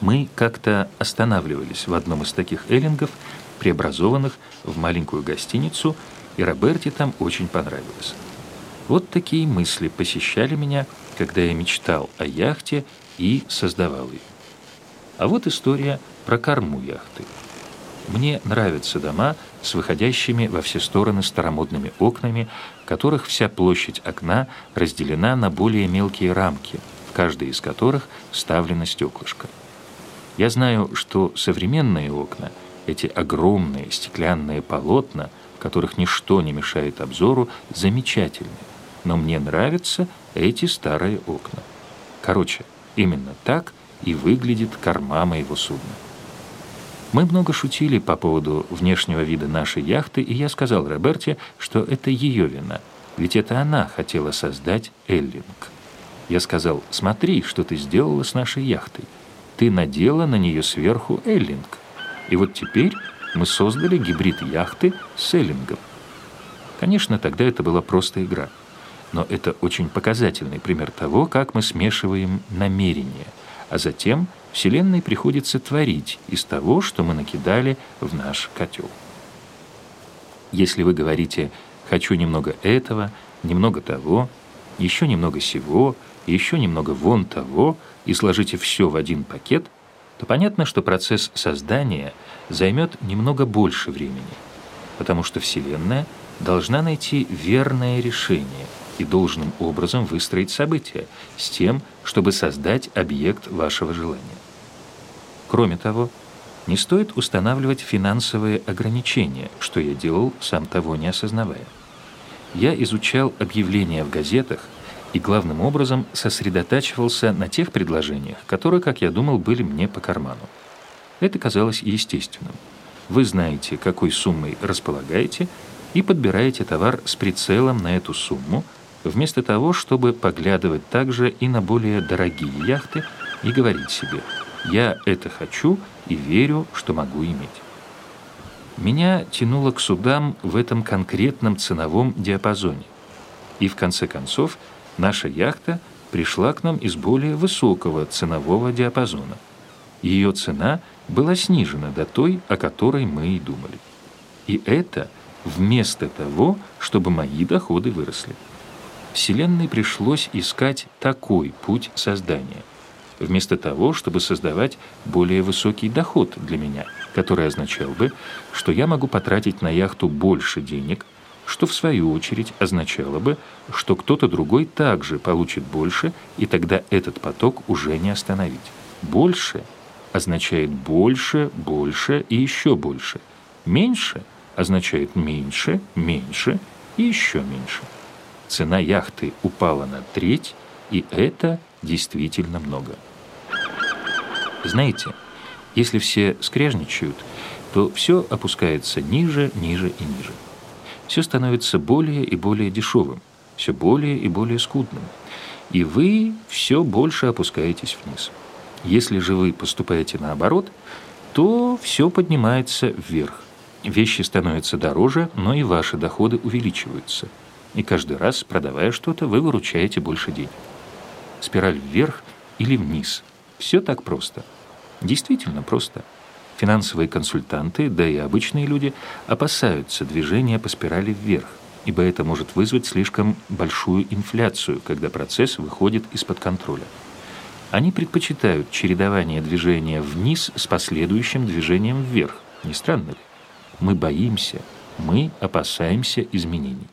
Мы как-то останавливались в одном из таких эллингов, преобразованных в маленькую гостиницу, и Роберте там очень понравилось. Вот такие мысли посещали меня, когда я мечтал о яхте и создавал ее. А вот история про корму яхты. Мне нравятся дома с выходящими во все стороны старомодными окнами, которых вся площадь окна разделена на более мелкие рамки, в каждой из которых вставлено стеклышко. Я знаю, что современные окна, эти огромные стеклянные полотна, которых ничто не мешает обзору, замечательны. Но мне нравятся эти старые окна. Короче, именно так и выглядит корма моего судна. Мы много шутили по поводу внешнего вида нашей яхты, и я сказал Роберте, что это ее вина, ведь это она хотела создать Эллинг. Я сказал, смотри, что ты сделала с нашей яхтой ты надела на нее сверху эллинг. И вот теперь мы создали гибрид яхты с эллингом. Конечно, тогда это была просто игра. Но это очень показательный пример того, как мы смешиваем намерения, а затем Вселенной приходится творить из того, что мы накидали в наш котел. Если вы говорите «хочу немного этого», «немного того», «еще немного сего», «еще немного вон того», и сложите все в один пакет, то понятно, что процесс создания займет немного больше времени, потому что Вселенная должна найти верное решение и должным образом выстроить события с тем, чтобы создать объект вашего желания. Кроме того, не стоит устанавливать финансовые ограничения, что я делал, сам того не осознавая. Я изучал объявления в газетах, и главным образом сосредотачивался на тех предложениях, которые, как я думал, были мне по карману. Это казалось естественным. Вы знаете, какой суммой располагаете, и подбираете товар с прицелом на эту сумму, вместо того, чтобы поглядывать также и на более дорогие яхты и говорить себе «я это хочу и верю, что могу иметь». Меня тянуло к судам в этом конкретном ценовом диапазоне. И в конце концов Наша яхта пришла к нам из более высокого ценового диапазона. Ее цена была снижена до той, о которой мы и думали. И это вместо того, чтобы мои доходы выросли. Вселенной пришлось искать такой путь создания, вместо того, чтобы создавать более высокий доход для меня, который означал бы, что я могу потратить на яхту больше денег – что в свою очередь означало бы, что кто-то другой также получит больше, и тогда этот поток уже не остановить. Больше означает больше, больше и еще больше. Меньше означает меньше, меньше и еще меньше. Цена яхты упала на треть, и это действительно много. Знаете, если все скряжничают, то все опускается ниже, ниже и ниже все становится более и более дешевым, все более и более скудным. И вы все больше опускаетесь вниз. Если же вы поступаете наоборот, то все поднимается вверх. Вещи становятся дороже, но и ваши доходы увеличиваются. И каждый раз, продавая что-то, вы выручаете больше денег. Спираль вверх или вниз. Все так просто. Действительно просто. Финансовые консультанты, да и обычные люди опасаются движения по спирали вверх, ибо это может вызвать слишком большую инфляцию, когда процесс выходит из-под контроля. Они предпочитают чередование движения вниз с последующим движением вверх. Не странно ли? Мы боимся, мы опасаемся изменений.